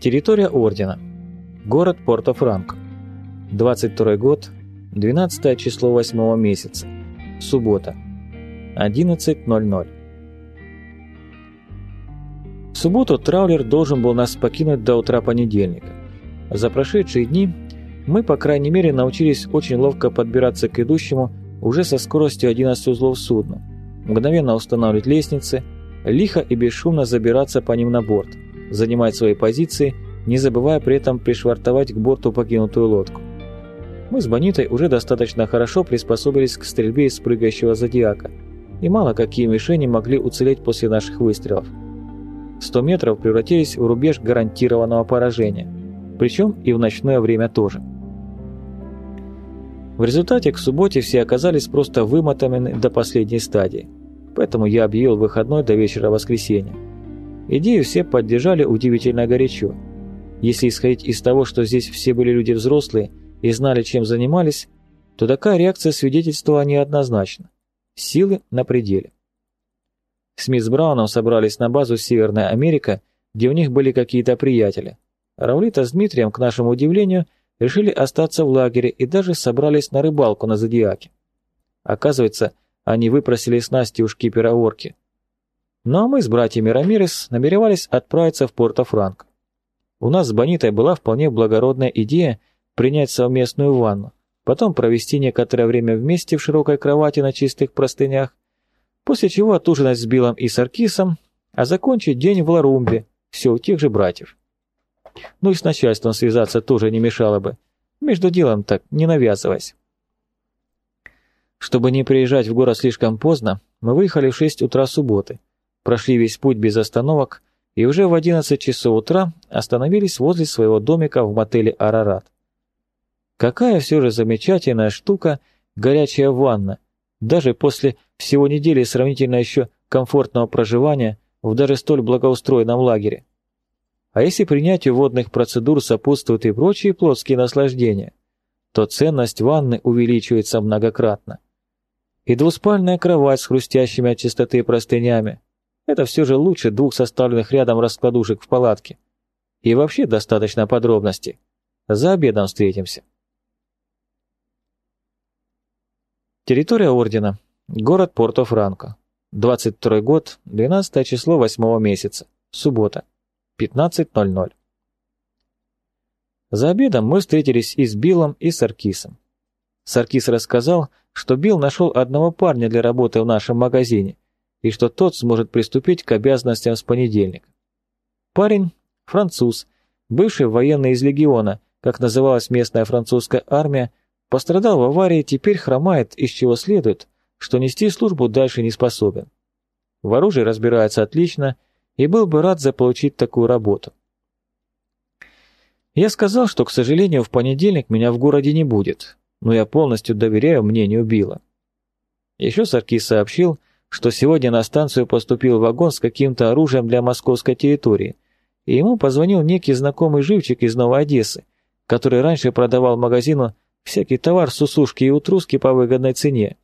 Территория Ордена. Город Порто-Франко. 22 год, 12 число 8 месяца. Суббота. 11.00. В субботу траулер должен был нас покинуть до утра понедельника. За прошедшие дни мы, по крайней мере, научились очень ловко подбираться к идущему уже со скоростью 11 узлов судна, мгновенно устанавливать лестницы, лихо и бесшумно забираться по ним на борт, занимать свои позиции, не забывая при этом пришвартовать к борту покинутую лодку. Мы с Бонитой уже достаточно хорошо приспособились к стрельбе из прыгающего зодиака, и мало какие мишени могли уцелеть после наших выстрелов. 100 метров превратились в рубеж гарантированного поражения, причем и в ночное время тоже. В результате к субботе все оказались просто вымотанными до последней стадии, поэтому я объявил выходной до вечера воскресенья. Идею все поддержали удивительно горячо. Если исходить из того, что здесь все были люди взрослые и знали, чем занимались, то такая реакция свидетельствовала неоднозначно. Силы на пределе. Смит с Брауном собрались на базу Северная Америка, где у них были какие-то приятели. Раулита с Дмитрием, к нашему удивлению, решили остаться в лагере и даже собрались на рыбалку на Зодиаке. Оказывается, они выпросили снасти у шкипера Орки. Ну а мы с братьями Рамирес намеревались отправиться в Порто-Франко. У нас с Бонитой была вполне благородная идея принять совместную ванну, потом провести некоторое время вместе в широкой кровати на чистых простынях, после чего отужинать с Биллом и Саркисом, а закончить день в Ларумбе, все у тех же братьев. Ну и с начальством связаться тоже не мешало бы, между делом так, не навязываясь. Чтобы не приезжать в город слишком поздно, мы выехали в 6 утра субботы, прошли весь путь без остановок и уже в 11 часов утра остановились возле своего домика в мотеле «Арарат». Какая все же замечательная штука горячая ванна, даже после всего недели сравнительно еще комфортного проживания в даже столь благоустроенном лагере. А если принятию водных процедур сопутствуют и прочие плотские наслаждения, то ценность ванны увеличивается многократно. И двуспальная кровать с хрустящими от чистоты простынями – это все же лучше двух составленных рядом раскладушек в палатке. И вообще достаточно подробностей. За обедом встретимся. Территория Ордена. Город Порто-Франко. 22 год, 12 число 8 месяца. Суббота. 15.00. За обедом мы встретились и с Биллом, и с Аркисом. Саркис рассказал, что Билл нашел одного парня для работы в нашем магазине, и что тот сможет приступить к обязанностям с понедельника. Парень – француз, бывший военный из легиона, как называлась местная французская армия, Пострадал в аварии, теперь хромает, из чего следует, что нести службу дальше не способен. В оружии разбирается отлично и был бы рад заполучить такую работу. Я сказал, что, к сожалению, в понедельник меня в городе не будет, но я полностью доверяю мнению Билла. Еще Саркис сообщил, что сегодня на станцию поступил вагон с каким-то оружием для московской территории, и ему позвонил некий знакомый живчик из Новой Одессы, который раньше продавал магазину всякий товар с усушки и утруски по выгодной цене.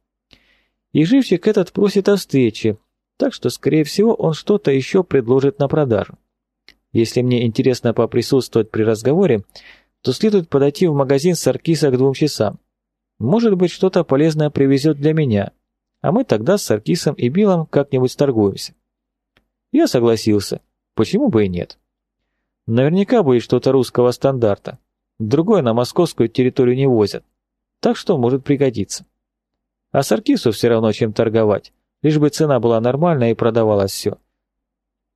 И живчик этот просит о встрече, так что, скорее всего, он что-то еще предложит на продажу. Если мне интересно поприсутствовать при разговоре, то следует подойти в магазин Саркиса к двум часам. Может быть, что-то полезное привезет для меня, а мы тогда с Саркисом и Биллом как-нибудь торгуемся. Я согласился, почему бы и нет. Наверняка будет что-то русского стандарта. Другой на московскую территорию не возят. Так что может пригодиться. А Саркису все равно чем торговать, лишь бы цена была нормальная и продавалось все.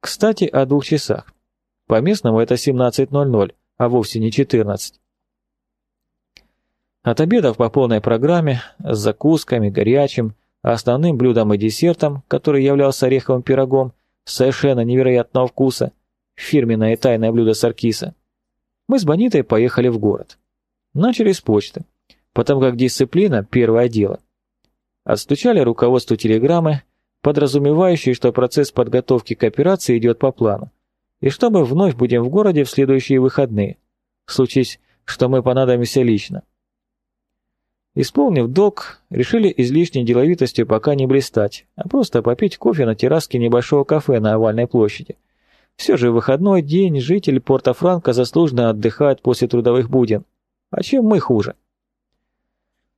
Кстати, о двух часах. По местному это 17.00, а вовсе не 14. От обедов по полной программе, с закусками, горячим, основным блюдом и десертом, который являлся ореховым пирогом, совершенно невероятного вкуса, фирменное тайное блюдо Саркиса, мы с Бонитой поехали в город. Начали с почты, потому как дисциплина – первое дело. Отстучали руководству телеграммы, подразумевающие, что процесс подготовки к операции идет по плану, и что мы вновь будем в городе в следующие выходные, случись, что мы понадобимся лично. Исполнив долг, решили излишней деловитостью пока не блистать, а просто попить кофе на терраске небольшого кафе на овальной площади – Все же выходной день житель Порто-Франко заслуженно отдыхает после трудовых буден. А чем мы хуже?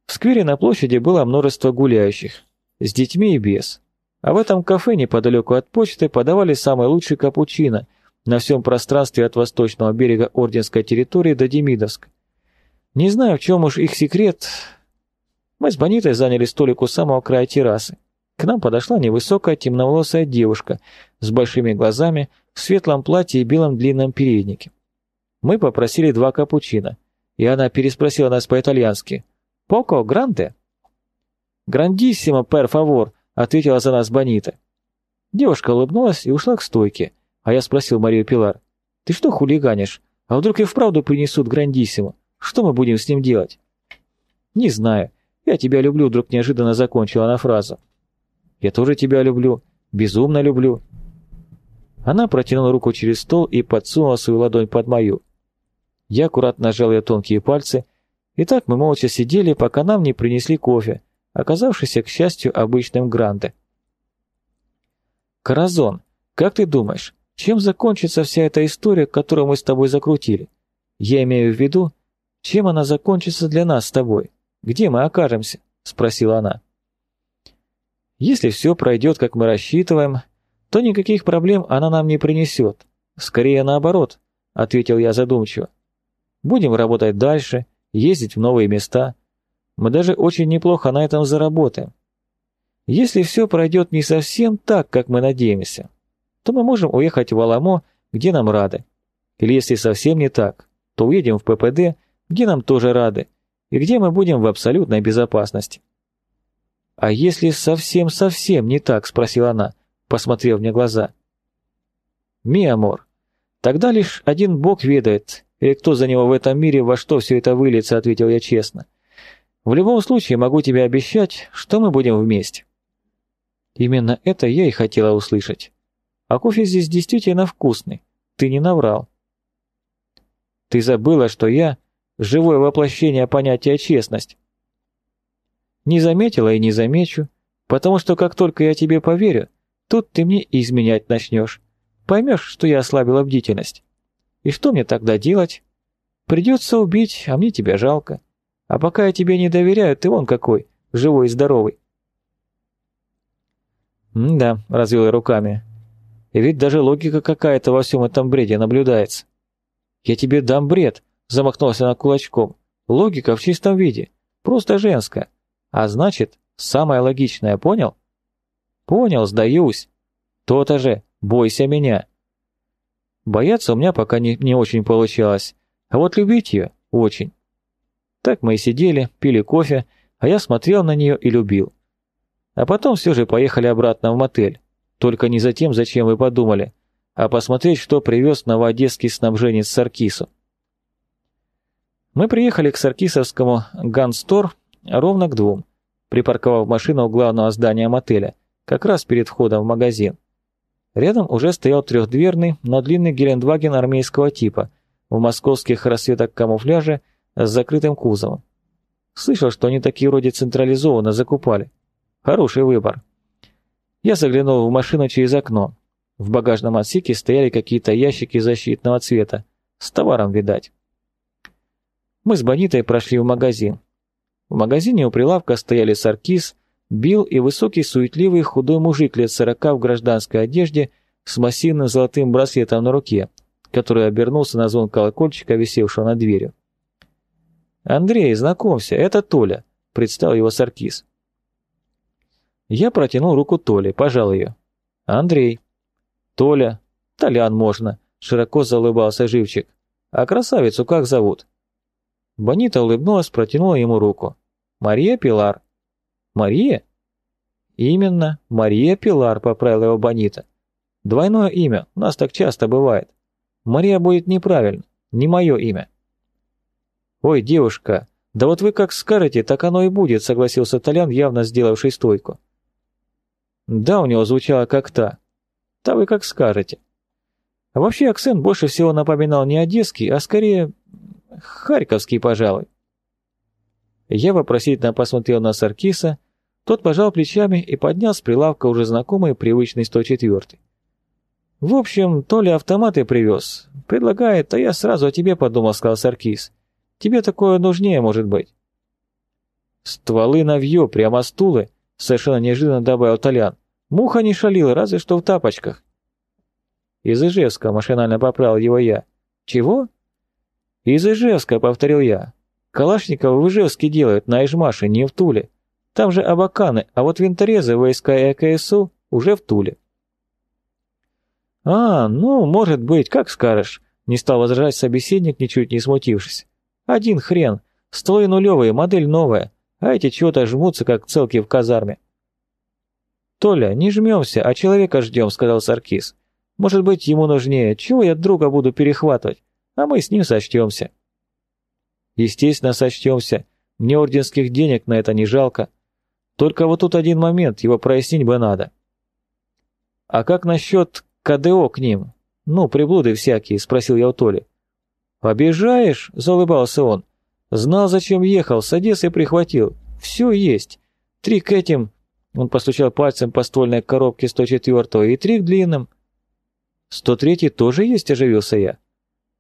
В сквере на площади было множество гуляющих, с детьми и без. А в этом кафе неподалеку от почты подавали самый лучший капучино на всем пространстве от восточного берега Орденской территории до Демидовска. Не знаю, в чем уж их секрет. Мы с Бонитой заняли столик у самого края террасы. К нам подошла невысокая темноволосая девушка с большими глазами, в светлом платье и белом длинном переднике. Мы попросили два капучино, и она переспросила нас по-итальянски. «Поко гранде?» «Грандиссимо, пер фавор», — ответила за нас Бонита. Девушка улыбнулась и ушла к стойке, а я спросил Марию Пилар. «Ты что хулиганишь? А вдруг и вправду принесут грандиссимо? Что мы будем с ним делать?» «Не знаю. Я тебя люблю», — вдруг неожиданно закончила она фразу. «Я тоже тебя люблю. Безумно люблю». Она протянула руку через стол и подсунула свою ладонь под мою. Я аккуратно нажал ее тонкие пальцы, и так мы молча сидели, пока нам не принесли кофе, оказавшийся, к счастью, обычным гранде. «Каразон, как ты думаешь, чем закончится вся эта история, которую мы с тобой закрутили? Я имею в виду, чем она закончится для нас с тобой? Где мы окажемся?» — спросила она. «Если все пройдет, как мы рассчитываем, то никаких проблем она нам не принесет. Скорее наоборот», — ответил я задумчиво. «Будем работать дальше, ездить в новые места. Мы даже очень неплохо на этом заработаем. Если все пройдет не совсем так, как мы надеемся, то мы можем уехать в Аламо, где нам рады. Или если совсем не так, то уедем в ППД, где нам тоже рады, и где мы будем в абсолютной безопасности. «А если совсем-совсем не так?» – спросила она, посмотрев мне в глаза. «Ми, амор, тогда лишь один Бог ведает, или кто за него в этом мире, во что все это выльется», – ответил я честно. В любом случае могу тебе обещать, что мы будем вместе. Именно это я и хотела услышать. А кофе здесь действительно вкусный. Ты не наврал. Ты забыла, что я – живое воплощение понятия честность. Не заметила и не замечу, потому что как только я тебе поверю, тут ты мне изменять начнешь. Поймешь, что я ослабила бдительность. И что мне тогда делать? Придется убить, а мне тебя жалко. А пока я тебе не доверяю, ты вон какой, живой и здоровый. «Да», — развел я руками. «И ведь даже логика какая-то во всем этом бреде наблюдается». «Я тебе дам бред», — замахнулся на кулачком. «Логика в чистом виде, просто женская. А значит, самая логичная, понял?» «Понял, сдаюсь. То-то же, бойся меня». Бояться у меня пока не, не очень получалось, а вот любить ее – очень. Так мы и сидели, пили кофе, а я смотрел на нее и любил. А потом все же поехали обратно в мотель. Только не за тем, зачем вы подумали, а посмотреть, что привез новоодесский снабженец Саркису. Мы приехали к Саркисовскому Ганстор ровно к двум, припарковав машину у главного здания мотеля, как раз перед входом в магазин. Рядом уже стоял трехдверный, но длинный Гелендваген армейского типа, в московских рассветах камуфляжа с закрытым кузовом. Слышал, что они такие вроде централизованно закупали. Хороший выбор. Я заглянул в машину через окно. В багажном отсеке стояли какие-то ящики защитного цвета. С товаром, видать. Мы с Бонитой прошли в магазин. В магазине у прилавка стояли Саркис, Билл и высокий суетливый худой мужик лет сорока в гражданской одежде с массивным золотым браслетом на руке, который обернулся на звон колокольчика, висевшего над дверью. «Андрей, знакомься, это Толя», — представил его Саркис. Я протянул руку Толе, пожал ее. «Андрей». «Толя». «Толян можно», — широко заулыбался живчик. «А красавицу как зовут?» Бонита улыбнулась, протянула ему руку. «Мария Пилар». «Мария?» «Именно, Мария Пилар», — поправила его Бонита. «Двойное имя, у нас так часто бывает. Мария будет неправильно, не мое имя». «Ой, девушка, да вот вы как скажете, так оно и будет», — согласился Толян, явно сделавший стойку. «Да, у него звучало как та. Да вы как скажете». А вообще акцент больше всего напоминал не одесский, а скорее харьковский, пожалуй. Я вопросительно посмотрел на Саркиса, тот пожал плечами и поднял с прилавка уже знакомый привычный 104-й. В общем, то ли автоматы привез. Предлагает, а я сразу о тебе подумал, сказал Саркис. Тебе такое нужнее, может быть. Стволы навье, прямо стулы, совершенно неожиданно добавил Толян. Муха не шалила, разве что в тапочках. Из Ижевска машинально поправил его я. Чего? Из Ижевска, повторил я. Калашникова в Ижевске делают, на Ижмаше, не в Туле. Там же Абаканы, а вот винторезы войска ЭКСУ уже в Туле. «А, ну, может быть, как скажешь», — не стал возражать собеседник, ничуть не смутившись. «Один хрен. Стволы нулевые, модель новая, а эти чего-то жмутся, как целки в казарме». «Толя, не жмемся, а человека ждем», — сказал Саркис. «Может быть, ему нужнее. Чего я друга буду перехватывать? А мы с ним сочтемся». «Естественно, сочтемся. Мне орденских денег на это не жалко. Только вот тут один момент, его прояснить бы надо». «А как насчет КДО к ним. Ну, приблуды всякие, спросил я у Толи. Обижаешь? Залыбался он. Знал, зачем ехал, с Одессы прихватил. Все есть. Три к этим... Он постучал пальцем по ствольной коробке 104-го и три к длинным. 103-й тоже есть, оживился я.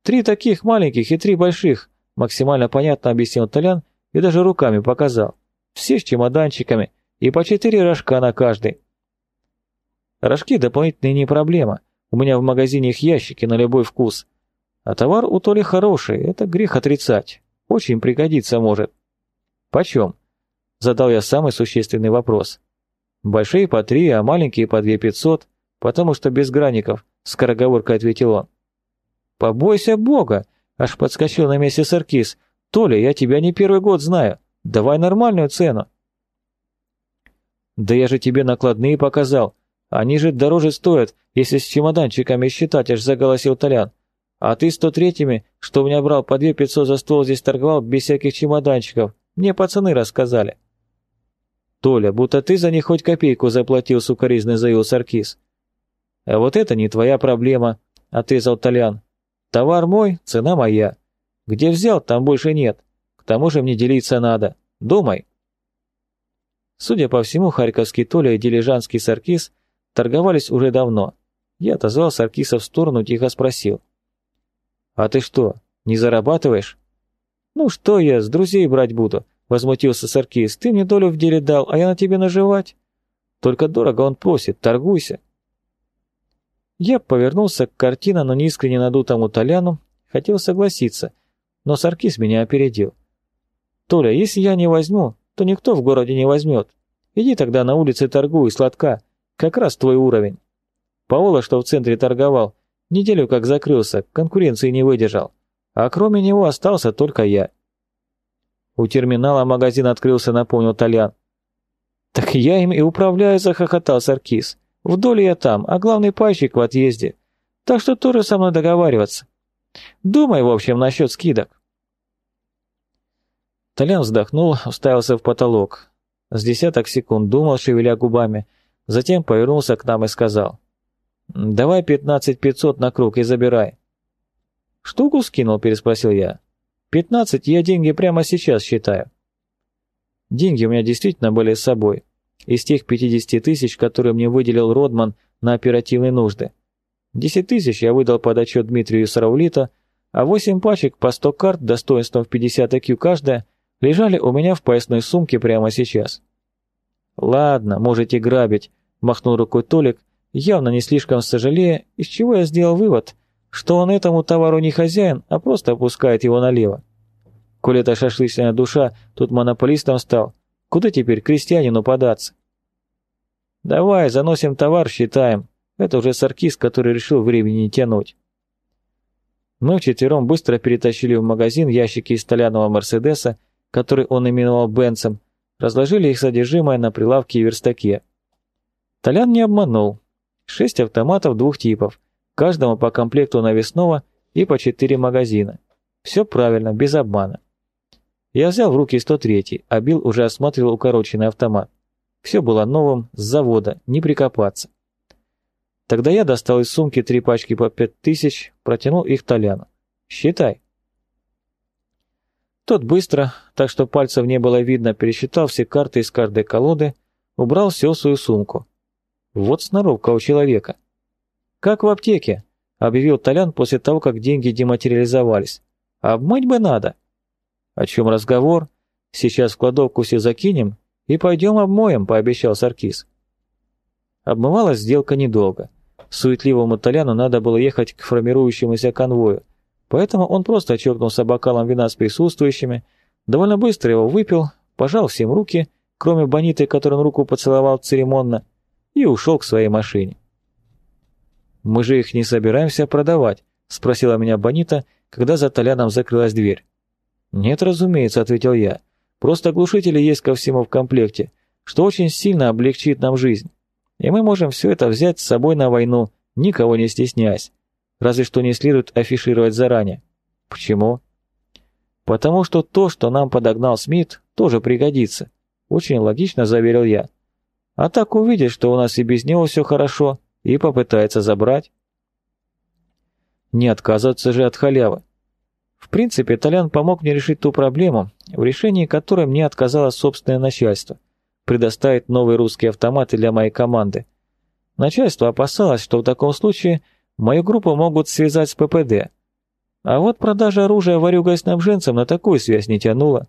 Три таких маленьких и три больших, максимально понятно объяснил Толян и даже руками показал. Все с чемоданчиками и по четыре рожка на каждый. Рожки дополнительные не проблема. У меня в магазине их ящики на любой вкус. А товар у Толи хороший, это грех отрицать. Очень пригодится может. Почем? Задал я самый существенный вопрос. Большие по три, а маленькие по две пятьсот, потому что без граников, скороговоркой ответил он. Побойся Бога, аж подскочил на месте Саркис. Толя, я тебя не первый год знаю. Давай нормальную цену. Да я же тебе накладные показал, они же дороже стоят, если с чемоданчиками считать, аж заголосил Толян. А ты сто третьими, что у меня брал по две пятьсот за стол, здесь торговал без всяких чемоданчиков. Мне пацаны рассказали. Толя, будто ты за них хоть копейку заплатил, сукоризный заявил Саркис. А вот это не твоя проблема, отрезал Толян. Товар мой, цена моя. Где взял, там больше нет. К тому же мне делиться надо. Думай. Судя по всему, харьковский Толя и дилижанский Саркис Торговались уже давно. Я отозвал Саркиса в сторону, тихо спросил. «А ты что, не зарабатываешь?» «Ну что я, с друзей брать буду», — возмутился Саркис. «Ты мне долю в деле дал, а я на тебе наживать. Только дорого он просит, торгуйся». Я повернулся к картине, но неискренне надутому Толяну, хотел согласиться, но Саркис меня опередил. «Толя, если я не возьму, то никто в городе не возьмет. Иди тогда на улице торгуй, сладка. Как раз твой уровень. Паола, что в центре торговал, неделю как закрылся, конкуренции не выдержал. А кроме него остался только я. У терминала магазин открылся, напомнил Толян. «Так я им и управляю», — захохотал Саркис. «Вдоль я там, а главный пайщик в отъезде. Так что тоже со мной договариваться. Думай, в общем, насчет скидок». Толян вздохнул, уставился в потолок. С десяток секунд думал, шевеля губами — Затем повернулся к нам и сказал. «Давай пятнадцать пятьсот на круг и забирай». «Штуку скинул?» – переспросил я. «Пятнадцать я деньги прямо сейчас считаю». Деньги у меня действительно были с собой. Из тех 50 тысяч, которые мне выделил Родман на оперативные нужды. 10 тысяч я выдал под отчет Дмитрию Сараулита, а 8 пачек по 100 карт достоинством в 50 IQ каждая лежали у меня в поясной сумке прямо сейчас. «Ладно, можете грабить», — махнул рукой Толик, явно не слишком сожалея, из чего я сделал вывод, что он этому товару не хозяин, а просто опускает его налево. Коль это шашлычная душа тут монополистом стал, куда теперь крестьянину податься? «Давай, заносим товар, считаем». Это уже Саркис, который решил времени не тянуть. Мы вчетвером быстро перетащили в магазин ящики из столярного Мерседеса, который он именовал Бенцем, разложили их содержимое на прилавке и верстаке. Толян не обманул. Шесть автоматов двух типов, каждому по комплекту навесного и по четыре магазина. Все правильно, без обмана. Я взял в руки 103-й, а Билл уже осматривал укороченный автомат. Все было новым, с завода, не прикопаться. Тогда я достал из сумки три пачки по пять тысяч, протянул их Толяну. «Считай». Тот быстро, так что пальцев не было видно, пересчитал все карты из каждой колоды, убрал все в свою сумку. Вот сноровка у человека. «Как в аптеке», — объявил Толян после того, как деньги дематериализовались. «Обмыть бы надо». «О чем разговор? Сейчас в кладовку все закинем и пойдем обмоем», — пообещал Саркис. Обмывалась сделка недолго. Суетливому Толяну надо было ехать к формирующемуся конвою, поэтому он просто чокнулся бокалом вина с присутствующими, довольно быстро его выпил, пожал всем руки, кроме Бониты, которой он руку поцеловал церемонно, и ушел к своей машине. «Мы же их не собираемся продавать», — спросила меня Бонита, когда за Толяном закрылась дверь. «Нет, разумеется», — ответил я. «Просто глушители есть ко всему в комплекте, что очень сильно облегчит нам жизнь. И мы можем все это взять с собой на войну, никого не стесняясь. Разве что не следует афишировать заранее. Почему? Потому что то, что нам подогнал Смит, тоже пригодится. Очень логично заверил я. А так увидит, что у нас и без него все хорошо, и попытается забрать. Не отказываться же от халявы. В принципе, Толян помог мне решить ту проблему, в решении которой мне отказало собственное начальство – предоставить новые русские автоматы для моей команды. Начальство опасалось, что в таком случае мою группу могут связать с ППД. А вот продажа оружия ворюгой-снабженцам на такую связь не тянула.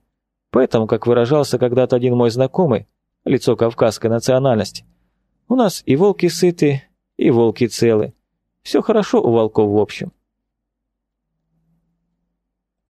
Поэтому, как выражался когда-то один мой знакомый, лицо кавказской национальности, у нас и волки сыты, и волки целы. Все хорошо у волков в общем.